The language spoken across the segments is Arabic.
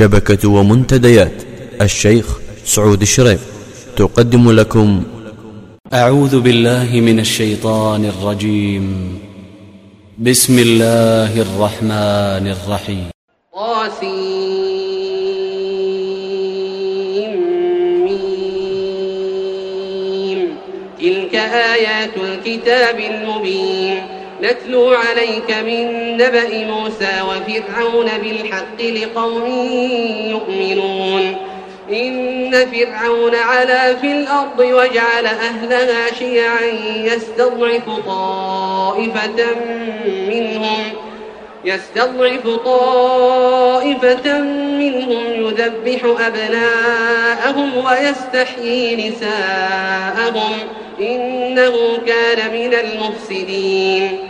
شبكة ومنتديات. الشيخ سعود الشريف. تقدم لكم. أعوذ بالله من الشيطان الرجيم. بسم الله الرحمن الرحيم. طاسيم. تلك آيات الكتاب المبين. نتلو عليك من نبأ موسى وفرعون بالحق لقوم يؤمنون. إن فرعون علا في الأرض وجعل أهلها شيعا يستضعف طائفة منهم يستضعف طائفة منهم يذبح أبناءهم ويستحيي نساءهم إنه كان من المفسدين.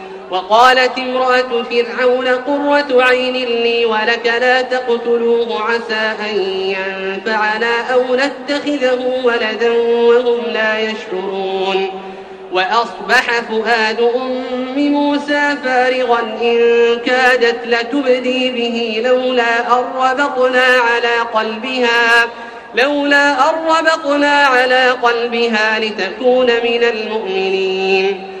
وقالت امرأة فرعون قرة عين لي ولك لا تقتلوه عسى أن ينفعنا أو نتخذه ولدا وهم لا يشعرون وأصبح فؤاد أم موسى فارغا إن كادت لتبدي به لولا أن ربطنا على قلبها لولا أن على قلبها لتكون من المؤمنين.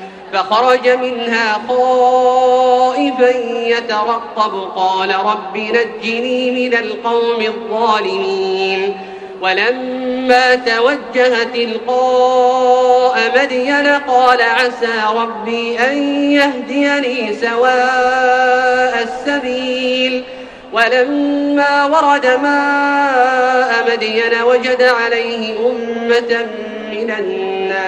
فخرج منها خائفا يترقب. قال رب نجني من القوم الظالمين. ولما توجه تلقاء مدين قال عسى ربي أن يهديني سواء السبيل. ولما ورد ماء مدين وجد عليه أمة من الناس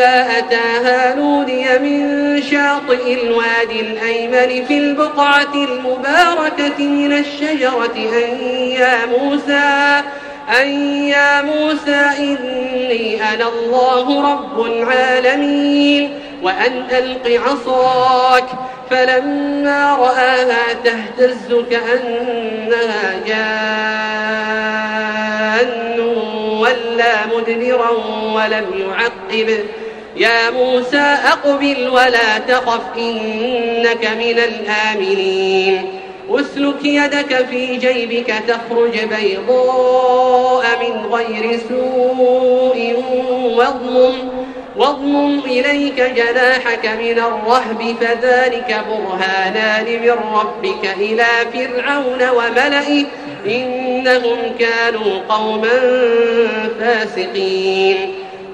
أتاها نودي من شاطئ الوادي الأيمن في البقعة المباركة من الشجرة. أن يا موسى أن يا موسى إني أنا الله رب العالمين. وأن ألق عصاك فلما رآها تهتز كأنها جان. ولا مدبرا ولم يعقب. يا موسى أقبل ولا تخف إنك من الآمنين. أسلك يدك في جيبك تخرج بيضاء من غير سوء واضمم واضمم إليك جناحك من الرهب فذلك برهانان من ربك إلى فرعون وملئه. إنهم كانوا قوما فاسقين.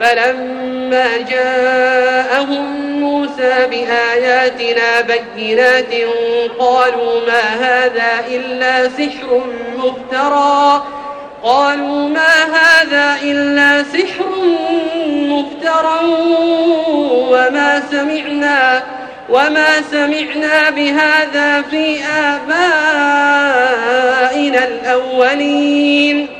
فلما جاءهم موسى بآياتنا بينات قالوا ما هذا إلا سحر مفترى. قالوا ما هذا إلا سحر مفترى. وما سمعنا وما سمعنا بهذا في آبائنا الأولين.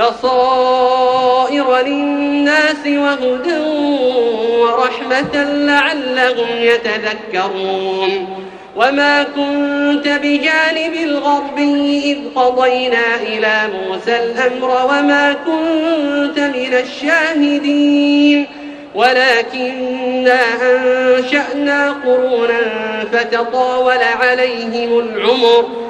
بصائر للناس وهدى ورحمة لعلهم يتذكرون. وما كنت بجانب الغربي إذ قضينا إلى موسى الأمر وما كنت من الشاهدين. ولكننا أنشأنا قرونا فتطاول عليهم العمر.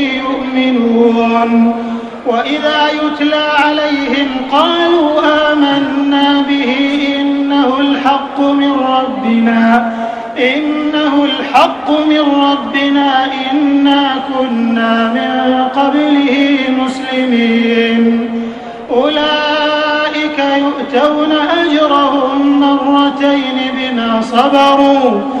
يؤمنون. وإذا يتلى عليهم قالوا آمنا به إنه الحق من ربنا إنه الحق من ربنا إنا كنا من قبله مسلمين. أولئك يؤتون أجرهم مرتين بما صبروا.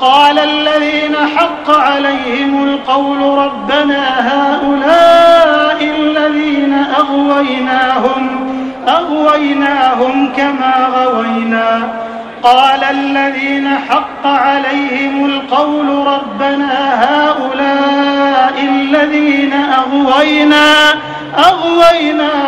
قال الذين حق عليهم القول ربنا هؤلاء الذين أغويناهم أغويناهم كما غوينا. قال الذين حق عليهم القول ربنا هؤلاء الذين أغوينا أغويناهم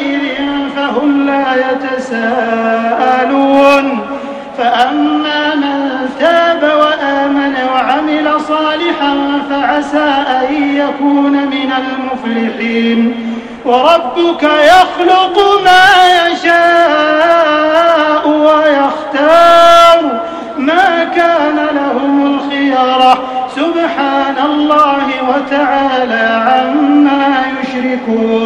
يومئذ فهم لا يتساءلون. فأما من تاب وآمن وعمل صالحا فعسى أن يكون من المفلحين. وربك يخلق ما يشاء ويختار ما كان لهم الخيرة سبحان الله وتعالى عما يشركون.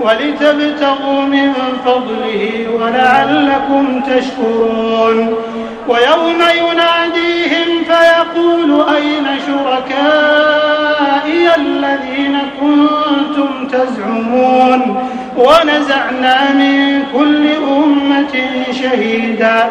ولتبتغوا من فضله ولعلكم تشكرون. ويوم يناديه يقول أين شركائي الذين كنتم تزعمون؟ ونزعنا من كل أمة شهيدا.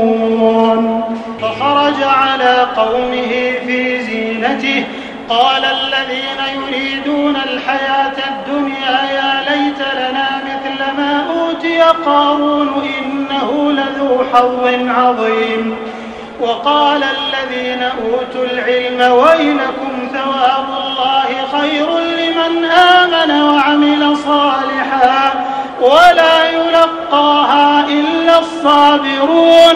قومه في زينته. قال الذين يريدون الحياة الدنيا يا ليت لنا مثل ما أوتي قارون إنه لذو حظ عظيم. وقال الذين أوتوا العلم ويلكم ثواب الله خير لمن آمن وعمل صالحا. ولا يلقاها إلا الصابرون.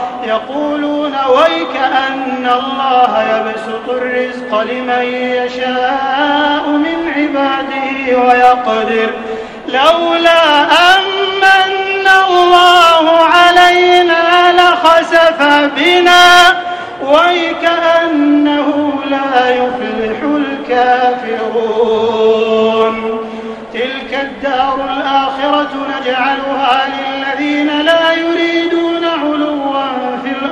يقولون ويك أن الله يبسط الرزق لمن يشاء من عباده ويقدر. لولا أمن الله علينا لخسف بنا. ويكأنه لا يفلح الكافرون. تلك الدار الآخرة نجعلها للذين لا يريدون